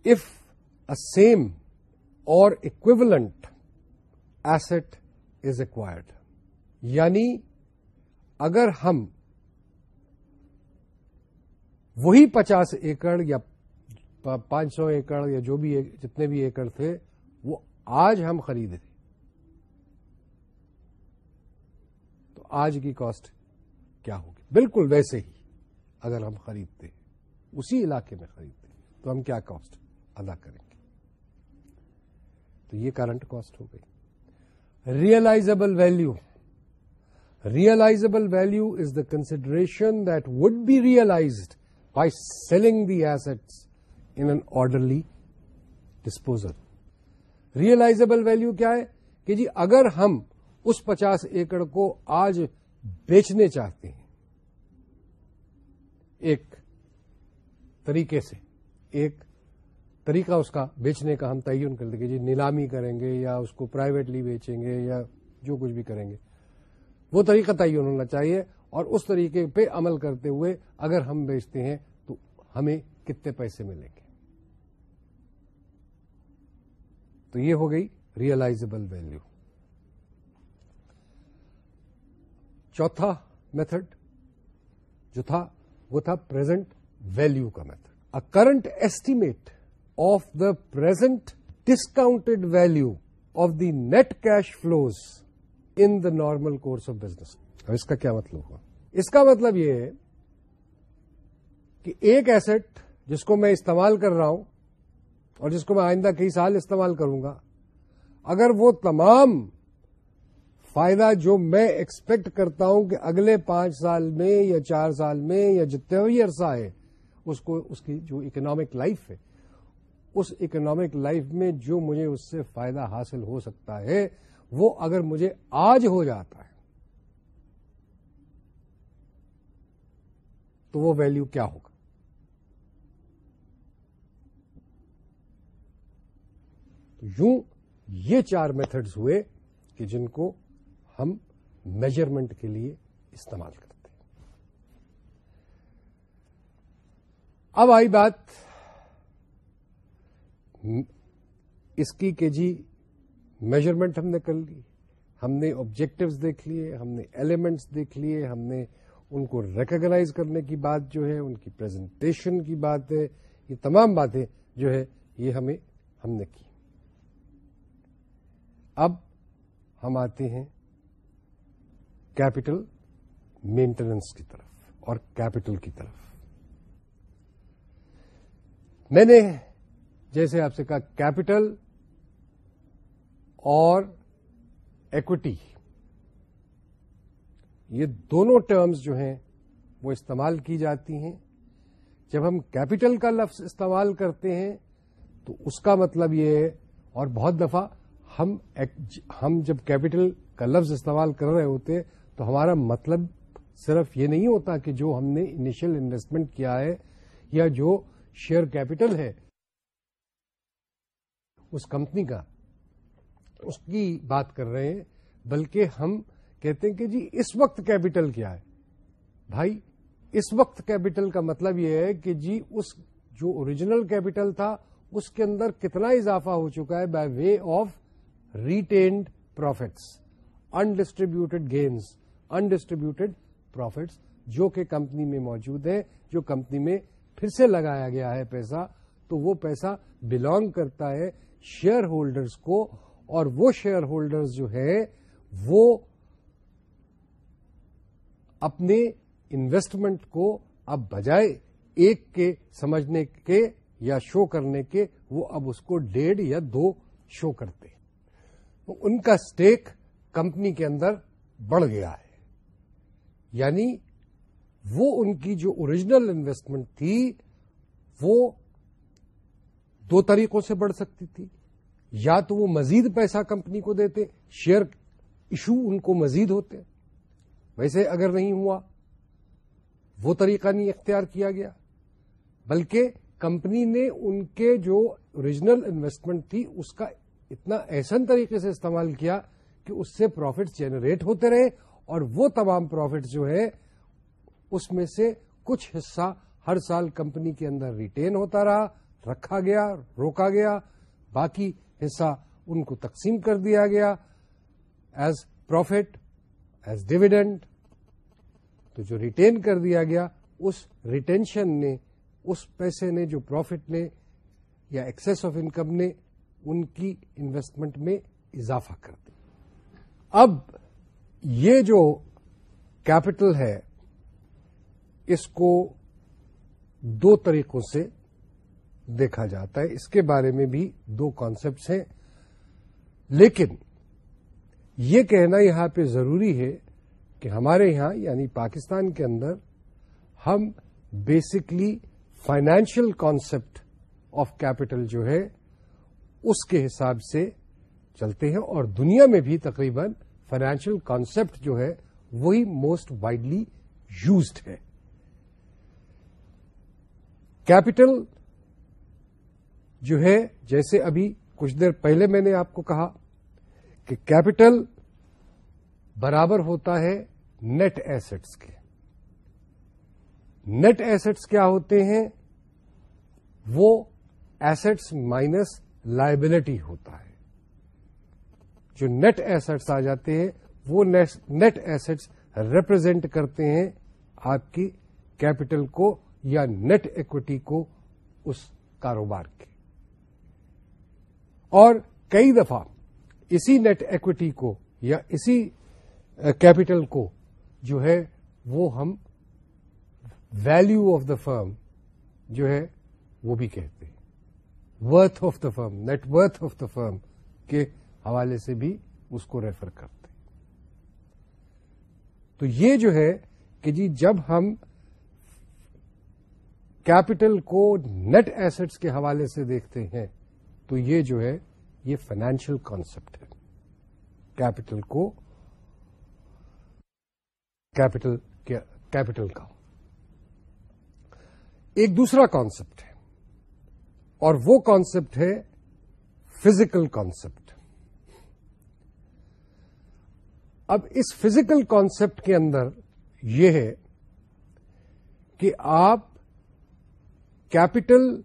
if a same or equivalent asset is acquired یعنی اگر ہم وہی پچاس ایکڑ یا پانچ سو ایکڑ یا جو بھی جتنے بھی ایکڑ تھے، وہ آج ہم خرید رہے تو آج کی کاسٹ کیا ہوگی؟ بالکل ویسے ہی۔ اگر ہم خریدتے اسی علاقے میں خریدتے تو ہم کیا کاسٹ ادا کریں گے؟ تو یہ کرنٹ کاسٹ ہو گئی۔ Realisable value realisable value is the consideration that would be realised by selling the assets in an orderly disposal realisable value کیا ہے؟ کہ جی اگر ہم اس پچاس ایکڑ کو آج بیچنے چاہتے ہیں ایک طریقے سے، ایک طریقہ اس کا بیچنے کا ہم تعین کر دیں گے۔ جی نیلامی کریں گے یا اس کو پرائیویٹلی بیچیں گے یا جو کچھ بھی کریں گے۔ وہ طریقہ تعین ہونا چاہیے اور اس طریقے پہ عمل کرتے ہوئے اگر ہم بیچتے ہیں تو ہمیں کتنے پیسے ملیں گے؟ تو یہ ہو گئی ریئلائزبل ویلو چوتھا میتھڈ جو تھا وہ تھا پرزینٹ ویلو کا method a current estimate of the present discounted value of the net cash flows in the normal course of business اب اس کا کیا مطلب ہوا؟ اس کا مطلب یہ ہے کہ ایک ایسٹ جس کو میں استعمال کر رہا ہوں اور جس کو میں آئندہ کئی سال استعمال کروں گا، اگر وہ تمام فائدہ جو میں ایکسپیکٹ کرتا ہوں کہ اگلے پانچ سال میں یا چار سال میں یا جتنے بھی عرصہ ہے اس کو، اس کی جو اکنامک لائف ہے، اس اکنامک لائف میں جو مجھے اس سے فائدہ حاصل ہو سکتا ہے، وہ اگر مجھے آج ہو جاتا ہے، تو وہ ویلو کیا ہوگا؟ تو یوں یہ چار میتھڈز ہوئے کہ جن کو ہم میجرمنٹ کے لیے استعمال کرتے ہیں۔ اب آئی بات اس کی کہ جی میجرمنٹ ہم نے کر لی، ہم نے آبجیکٹوز دیکھ لیے، ہم نے ایلیمنٹس دیکھ لیے، ہم نے ان کو ریکگنائز کرنے کی بات جو ہے، ان کی پریزنٹیشن کی بات ہے، یہ تمام باتیں جو ہے، یہ ہمیں ہم نے کی۔ اب ہم آتے ہیں کیپٹل مینٹیننس کی طرف اور کیپٹل کی طرف۔ میں نے جیسے آپ سے کہا، کیپٹل اور ایکوٹی یہ دونوں ٹرمز جو ہیں، وہ استعمال کی جاتی ہیں۔ جب ہم کیپٹل کا لفظ استعمال کرتے ہیں، تو اس کا مطلب یہ ہے، اور بہت دفعہ ہم ہم جب کیپٹل کا لفظ استعمال کر رہے ہوتے تو ہمارا مطلب صرف یہ نہیں ہوتا کہ جو ہم نے انیشل انویسٹمنٹ کیا ہے یا جو شیئر کیپٹل ہے، اس کمپنی کا۔ اس کی بات کر رہے ہیں، بلکہ ہم کہتے ہیں کہ جی اس وقت کیپٹل کیا ہے؟ بھائی، اس وقت کیپٹل کا مطلب یہ ہے کہ جی اس جو اوریجنل کیپٹل تھا، اس کے اندر کتنا اضافہ ہو چکا ہے by way of retained profits undistributed gains undistributed profits جو کہ کمپنی میں موجود ہے جو کمپنی میں پھر سے لگایا گیا ہے پیسہ، تو وہ پیسہ بلونگ کرتا ہے شیئر ہولڈرز کو، اور وہ شیئر ہولڈرز جو ہے وہ اپنے انویسٹمنٹ کو اب بجائے ایک کے سمجھنے کے یا شو کرنے کے، وہ اب اس کو ڈیڑھ یا دو شو کرتے ان کا اسٹیک کمپنی کے اندر بڑھ گیا ہے۔ یعنی وہ ان کی جو اوریجنل انویسٹمنٹ تھی، وہ دو طریقوں سے بڑھ سکتی تھی۔ یا تو وہ مزید پیسہ کمپنی کو دیتے شیئر ایشو ان کو مزید ہوتے۔ ویسے اگر نہیں ہوا، وہ طریقہ نہیں اختیار کیا گیا۔ بلکہ کمپنی نے ان کے جو اوریجنل انویسٹمنٹ تھی، اس کا اتنا احسن طریقے سے استعمال کیا کہ اس سے پروفٹس جنریٹ ہوتے رہے اور وہ تمام پروفٹس جو ہے، اس میں سے کچھ حصہ ہر سال کمپنی کے اندر ریٹین ہوتا رہا، رکھا گیا، روکا گیا، باقی حصہ ان کو تقسیم کر دیا گیا ایز پروفٹ ایز ڈویڈنڈ تو جو ریٹین کر دیا گیا، اس ریٹینشن نے، اس پیسے نے، جو پروفٹ نے یا ایکسس آف انکم نے، ان کی انویسٹمنٹ میں اضافہ کر دیا۔ اب یہ جو کیپٹل ہے، اس کو دو طریقوں سے دیکھا جاتا ہے۔ اس کے بارے میں بھی دو کانسیپٹس ہیں۔ لیکن یہ کہنا یہاں پہ ضروری ہے کہ ہمارے یہاں یعنی پاکستان کے اندر ہم basically financial concept of capital جو ہے، اس کے حساب سے چلتے ہیں اور دنیا میں بھی تقریباً فائنینشیل کانسیپٹ جو ہے وہی موسٹ وائڈلی یوزڈ ہے۔ کیپٹل جو ہے، جیسے ابھی کچھ دیر پہلے میں نے آپ کو کہا کہ کیپٹل برابر ہوتا ہے نیٹ ایسٹس کے۔ نیٹ ایسٹس کیا ہوتے ہیں؟ وہ ایسٹس مائنس لائبلٹی ہوتا ہے۔ جو نیٹ ایسٹس آ جاتے ہیں، وہ نیٹ ایسٹس ریپرزینٹ کرتے ہیں آپ کی کیپٹل کو یا نیٹ ایکوٹی کو اس کاروبار کے۔ اور کئی دفعہ اسی نیٹ ایکوٹی کو یا اسی کیپٹل کو جو ہے، وہ ہم ویلو آف دا فرم جو ہے، وہ بھی کہتے ہیں۔ Worth of the firm net worth of the firm کے حوالے سے بھی اس کو ریفر کرتے تو یہ جو ہے کہ جی جب ہم کیپٹل کو نیٹ ایسٹس کے حوالے سے دیکھتے ہیں، تو یہ جو ہے، یہ فائنینشیل کانسیپٹ ہے۔ کیپٹل کو، کیپٹل کیپٹل کا۔ ایک دوسرا کانسیپٹ ہے، اور وہ کانسیپٹ ہے فزیکل کانسیپٹ۔ اب اس فزیکل کانسیپٹ کے اندر یہ ہے کہ آپ کیپٹل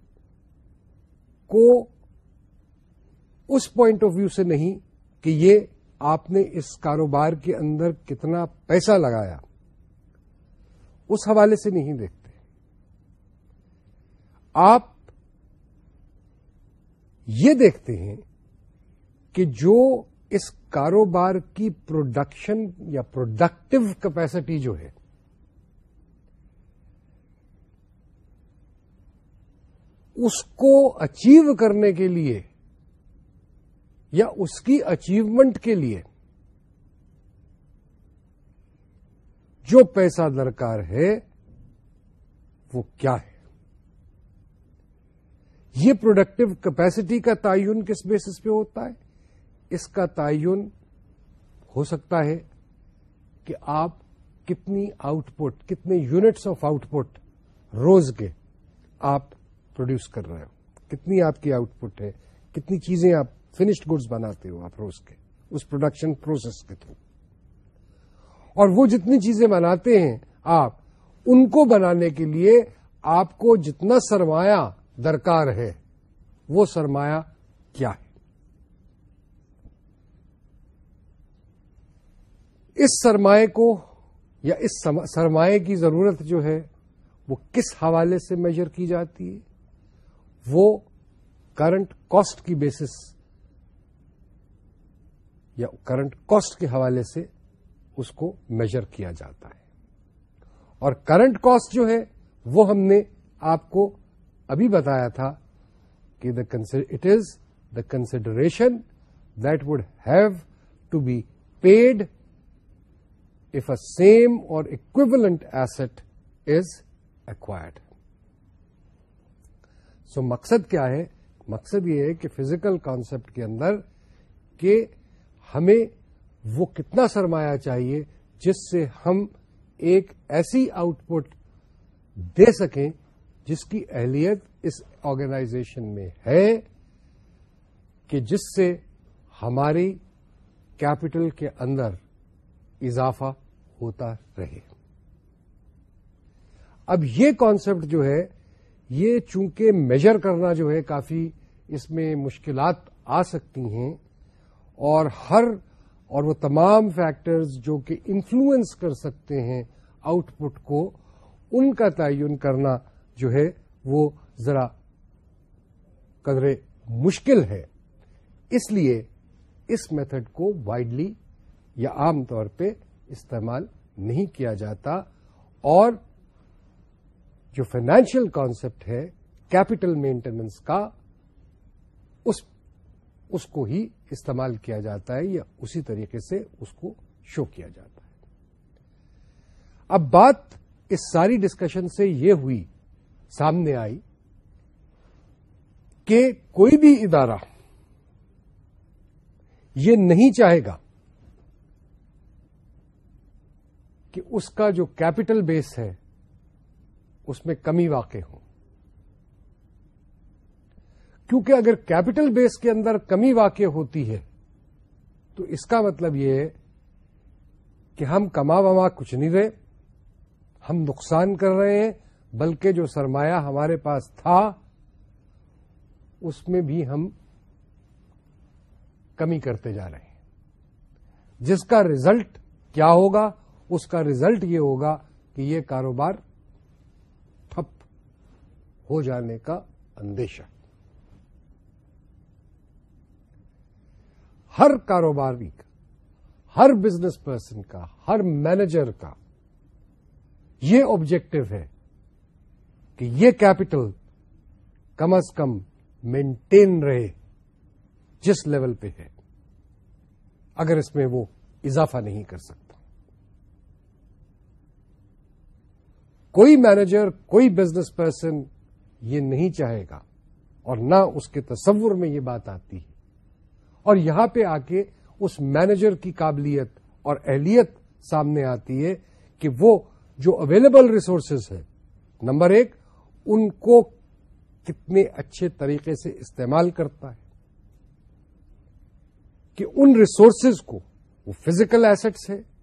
کو اس پوائنٹ آف ویو سے نہیں کہ یہ آپ نے اس کاروبار کے اندر کتنا پیسہ لگایا، اس حوالے سے نہیں دیکھتے۔ آپ یہ دیکھتے ہیں کہ جو اس کاروبار کی پروڈکشن یا پروڈکٹیو کیپیسٹی جو ہے، اس کو اچیو کرنے کے لیے یا اس کی اچیومنٹ کے لیے جو پیسہ درکار ہے، وہ کیا ہے؟ یہ پروڈکٹیو کیپیسٹی کا تعین کس بیسس پہ ہوتا ہے؟ اس کا تعین ہو سکتا ہے کہ آپ کتنی آؤٹ پٹ کتنے یونٹس آف آؤٹ پٹ روز کے آپ پروڈیوس کر رہے ہو۔ کتنی آپ کی آؤٹ پٹ ہے، کتنی چیزیں آپ فنشڈ گڈس بناتے ہو آپ روز کے، اس پروڈکشن پروسیس کے تھرو۔ اور وہ جتنی چیزیں بناتے ہیں آپ، ان کو بنانے کے لیے آپ کو جتنا سرمایہ درکار ہے، وہ سرمایہ کیا ہے؟ اس سرمایہ کو یا اس سرمایہ کی ضرورت جو ہے، وہ کس حوالے سے میجر کی جاتی ہے؟ وہ کرنٹ کاسٹ کی بیسس یا کرنٹ کاسٹ کے حوالے سے اس کو میجر کیا جاتا ہے۔ اور کرنٹ کاسٹ جو ہے، وہ ہم نے آپ کو ابھی بتایا تھا کہ the it is the consideration that would have to be paid if a same or equivalent asset is acquired. So so, مقصد کیا ہے مقصد یہ ہے کہ فزیکل کانسیپٹ کے اندر کہ ہمیں وہ کتنا سرمایہ چاہیے جس سے ہم ایک ایسی آؤٹ پٹ دے سکیں جس کی اہلیت اس آرگنائزیشن میں ہے کہ جس سے ہماری کیپٹل کے اندر اضافہ ہوتا رہے۔ اب یہ کانسیپٹ جو ہے، یہ چونکہ میجر کرنا جو ہے، کافی اس میں مشکلات آ سکتی ہیں اور ہر اور وہ تمام فیکٹرز جو کہ انفلوئنس کر سکتے ہیں آؤٹ پٹ کو، ان کا تعین کرنا جو ہے، وہ ذرا قدرے مشکل ہے۔ اس لیے اس میتھڈ کو وائڈلی یا عام طور پہ استعمال نہیں کیا جاتا اور جو فائنینشیل کانسیپٹ ہے کیپٹل مینٹیننس کا، اس اس کو ہی استعمال کیا جاتا ہے یا اسی طریقے سے اس کو شو کیا جاتا ہے۔ اب بات اس ساری ڈسکشن سے یہ ہوئی، سامنے آئی کہ کوئی بھی ادارہ یہ نہیں چاہے گا کہ اس کا جو کیپٹل بیس ہے، اس میں کمی واقع ہو کیونکہ اگر کیپٹل بیس کے اندر کمی واقع ہوتی ہے، تو اس کا مطلب یہ ہے کہ ہم کما وما کچھ نہیں رہے ہم نقصان کر رہے ہیں، بلکہ جو سرمایہ ہمارے پاس تھا، اس میں بھی ہم کمی کرتے جا رہے ہیں۔ جس کا ریزلٹ کیا ہوگا؟ اس کا ریزلٹ یہ ہوگا کہ یہ کاروبار ٹھپ ہو جانے کا اندیشہ ہر کاروباری کا، ہر بزنس پرسن کا، ہر مینیجر کا یہ آبجیکٹو ہے کہ یہ کیپٹل کم از کم مینٹین رہے جس لیول پہ ہے۔ اگر اس میں وہ اضافہ نہیں کر سکتا۔ کوئی مینیجر کوئی بزنس پرسن یہ نہیں چاہے گا اور نہ اس کے تصور میں یہ بات آتی ہے۔ اور یہاں پہ آ کے اس مینیجر کی قابلیت اور اہلیت سامنے آتی ہے کہ وہ جو اویلیبل ریسورسز ہے نمبر ایک، ان کو کتنے اچھے طریقے سے استعمال کرتا ہے۔ کہ ان ریسورسز کو، وہ فزیکل ایسٹس ہے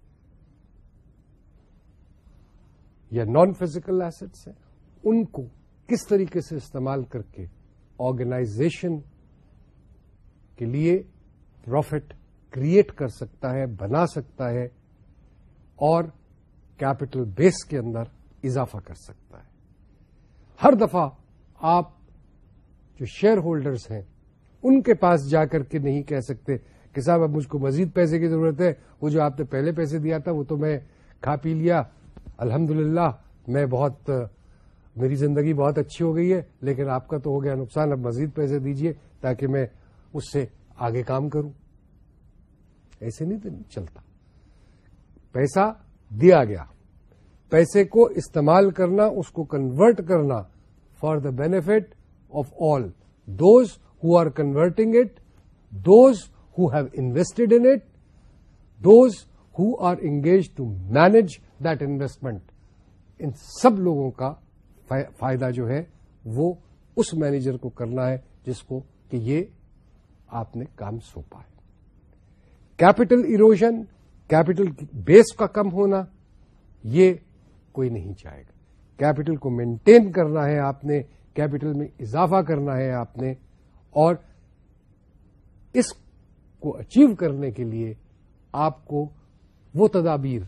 یا نان فزیکل ایسٹس ہیں، ان کو کس طریقے سے استعمال کر کے آرگنائزیشن کے لیے پروفٹ کریٹ کر سکتا ہے، بنا سکتا ہے اور کیپٹل بیس کے اندر اضافہ کر سکتا ہے۔ ہر دفعہ آپ جو شیئر ہولڈرز ہیں، ان کے پاس جا کر کے نہیں کہہ سکتے کہ صاحب، اب مجھ کو مزید پیسے کی ضرورت ہے، وہ جو آپ نے پہلے پیسے دیا تھا، وہ تو میں کھا پی لیا۔ الحمد میں بہت، میری زندگی بہت اچھی ہو گئی ہے، لیکن آپ کا تو ہو گیا نقصان، اب مزید پیسے دیجیے تاکہ میں اس سے آگے کام کروں۔ ایسے نہیں چلتا۔ پیسہ دیا گیا۔ پیسے کو استعمال کرنا، اس کو کنورٹ کرنا for the benefit of all those who are converting it those who have invested in it those who are engage to manage that investment ان سب لوگوں کا فائدہ جو ہے وہ اس مینیجر کو کرنا ہے جس کو کہ یہ آپ نے کام سونپا ہے۔ کیپٹل ایروژن کیپٹل بیس کا کم ہونا، یہ کوئی نہیں چاہے گا۔ کیپٹل کو مینٹین کرنا ہے آپ نے کیپٹل میں اضافہ کرنا ہے آپ نے اور اس کو اچیو کرنے کے لیے آپ کو وہ تدابیر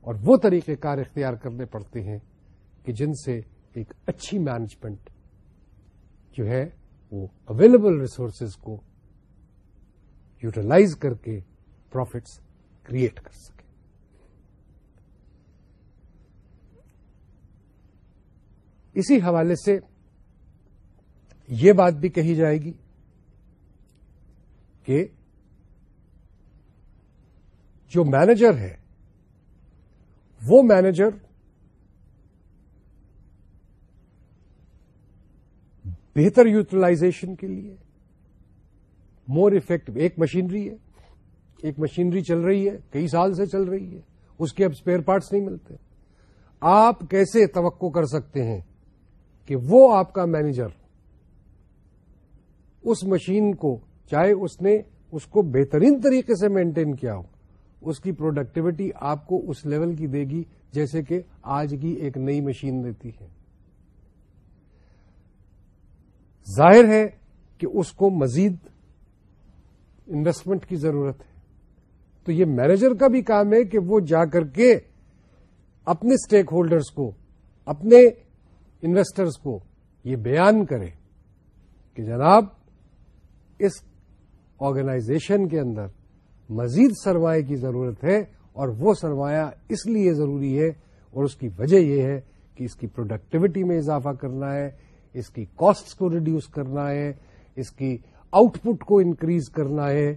اور وہ طریقہ کار اختیار کرنے پڑتے ہیں کہ جن سے ایک اچھی مینجمنٹ جو ہے وہ اویلیبل ریسورسز کو یوٹیلائز کر کے پروفٹس کریٹ کر سکے۔ اسی حوالے سے یہ بات بھی کہی جائے گی کہ جو مینیجر ہے وہ مینیجر بہتر یوٹیلائزیشن کے لیے مور افیکٹو، ایک مشینری ہے، ایک مشینری چل رہی ہے، کئی سال سے چل رہی ہے، اس کے اب اسپیئر پارٹس نہیں ملتے۔ آپ کیسے توقع کر سکتے ہیں کہ وہ آپ کا مینیجر اس مشین کو، چاہے اس نے اس کو بہترین طریقے سے مینٹین کیا ہو اس کی پروڈکٹیوٹی آپ کو اس لیول کی دے گی جیسے کہ آج کی ایک نئی مشین دیتی ہے۔ ظاہر ہے کہ اس کو مزید انویسٹمنٹ کی ضرورت ہے۔ تو یہ مینیجر کا بھی کام ہے کہ وہ جا کر کے اپنے اسٹیک ہولڈرز کو، اپنے انویسٹرز کو یہ بیان کرے کہ جناب اس آرگنائزیشن کے اندر مزید سرمایہ کی ضرورت ہے اور وہ سرمایہ اس لیے ضروری ہے اور اس کی وجہ یہ ہے کہ اس کی پروڈکٹیوٹی میں اضافہ کرنا ہے، اس کی کاسٹ کو ریڈیوس کرنا ہے، اس کی آؤٹ پٹ کو انکریز کرنا ہے۔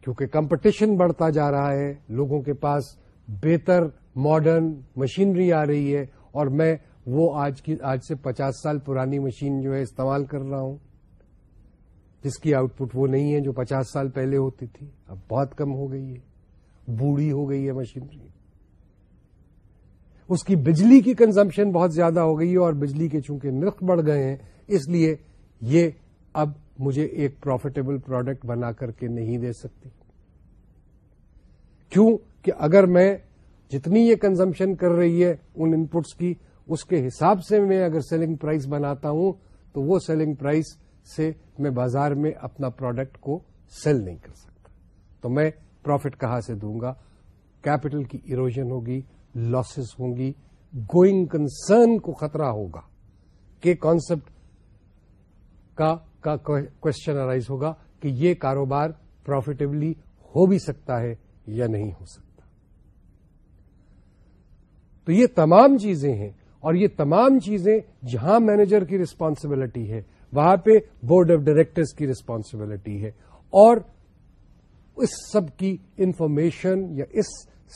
کیونکہ کمپٹیشن بڑھتا جا رہا ہے، لوگوں کے پاس بہتر ماڈرن مشینری آ رہی ہے اور میں وہ آج کی آج سے پچاس سال پرانی مشین جو ہے استعمال کر رہا ہوں۔ جس کی آؤٹ پٹ وہ نہیں ہے جو پچاس سال پہلے ہوتی تھی۔ اب بہت کم ہو گئی ہے۔ بوڑھی ہو گئی ہے مشینری اس کی بجلی کی کنزمپشن بہت زیادہ ہو گئی ہے اور بجلی کے چونکہ نرخ بڑھ گئے ہیں، اس لیے یہ اب مجھے ایک پروفیٹیبل پروڈکٹ بنا کر کے نہیں دے سکتی۔ کیوں کہ اگر میں جتنی یہ کنزمپشن کر رہی ہے ان انپٹس کی، اس کے حساب سے میں اگر سیلنگ پرائز بناتا ہوں تو وہ سیلنگ پرائز سے میں بازار میں اپنا پروڈکٹ کو سیل نہیں کر سکتا۔ تو میں پروفٹ کہاں سے دوں گا؟ کیپٹل کی ایروژن ہوگی لاسز ہوں گی گوئنگ کنسرن کو خطرہ ہوگا۔ کہ کانسپٹ کا کوشچن ارائز ہوگا کہ یہ کاروبار پروفیٹیبلی ہو بھی سکتا ہے یا نہیں ہو سکتا۔ تو یہ تمام چیزیں ہیں اور یہ تمام چیزیں جہاں مینیجر کی ریسپانسبلٹی ہے وہاں پہ بورڈ آف ڈائریکٹرز کی ریسپانسبلٹی ہے اور اس سب کی انفارمیشن یا اس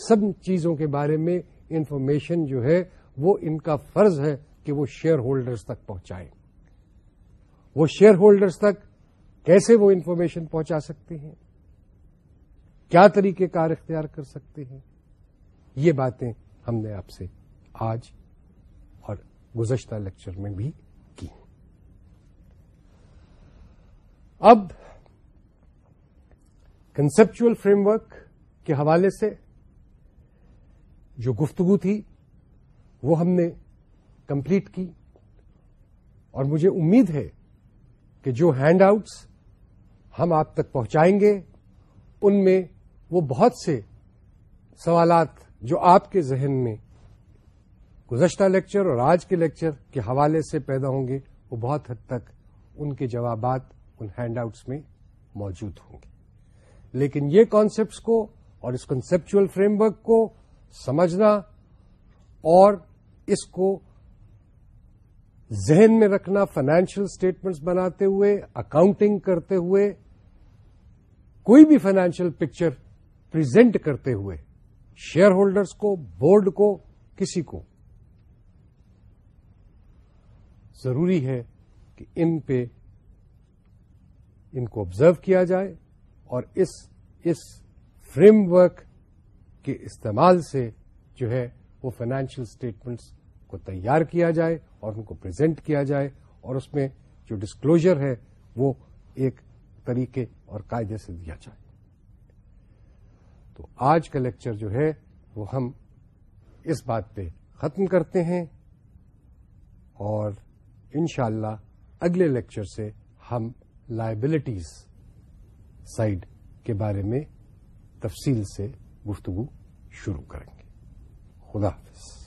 سب چیزوں کے بارے میں انفارمیشن جو ہے وہ ان کا فرض ہے کہ وہ شیئر ہولڈرز تک پہنچائیں۔ وہ شیئر ہولڈرز تک کیسے وہ انفارمیشن پہنچا سکتے ہیں؟ کیا طریقہ کار اختیار کر سکتے ہیں؟ یہ باتیں ہم نے آپ سے آج اور گزشتہ لیکچر میں بھی کی اب کنسپچل فریم ورک کے حوالے سے جو گفتگو تھی، وہ ہم نے کمپلیٹ کی۔ اور مجھے امید ہے کہ جو ہینڈ آؤٹس ہم آپ تک پہنچائیں گے، ان میں وہ بہت سے سوالات جو آپ کے ذہن میں گزشتہ لیکچر اور آج کے لیکچر کے حوالے سے پیدا ہوں گے، وہ بہت حد تک ان کے جوابات ان ہینڈ آؤٹس میں موجود ہوں گے۔ لیکن یہ کانسیپٹس کو اور اس کنسپچل فریم ورک کو سمجھنا اور اس کو ذہن میں رکھنا فائنینشیل اسٹیٹمنٹس بناتے ہوئے اکاؤنٹنگ کرتے ہوئے، کوئی بھی فائنینشیل پکچر پریزنٹ کرتے ہوئے شیئر ہولڈرس کو بورڈ کو، کسی کو۔ ضروری ہے کہ ان پہ ان کو آبزرو کیا جائے اور اس اس فریم ورک کے استعمال سے جو ہے وہ فائنینشیل اسٹیٹمنٹس کو تیار کیا جائے اور ان کو پریزنٹ کیا جائے اور اس میں جو ڈسکلوجر ہے وہ ایک طریقے اور قاعدے سے دیا جائے۔ تو آج کا لیکچر جو ہے وہ ہم اس بات پہ ختم کرتے ہیں اور انشاءاللہ اگلے لیکچر سے ہم لائبلٹیز سائڈ کے بارے میں تفصیل سے گفتگو شروع کریں گے۔ خدا حافظ۔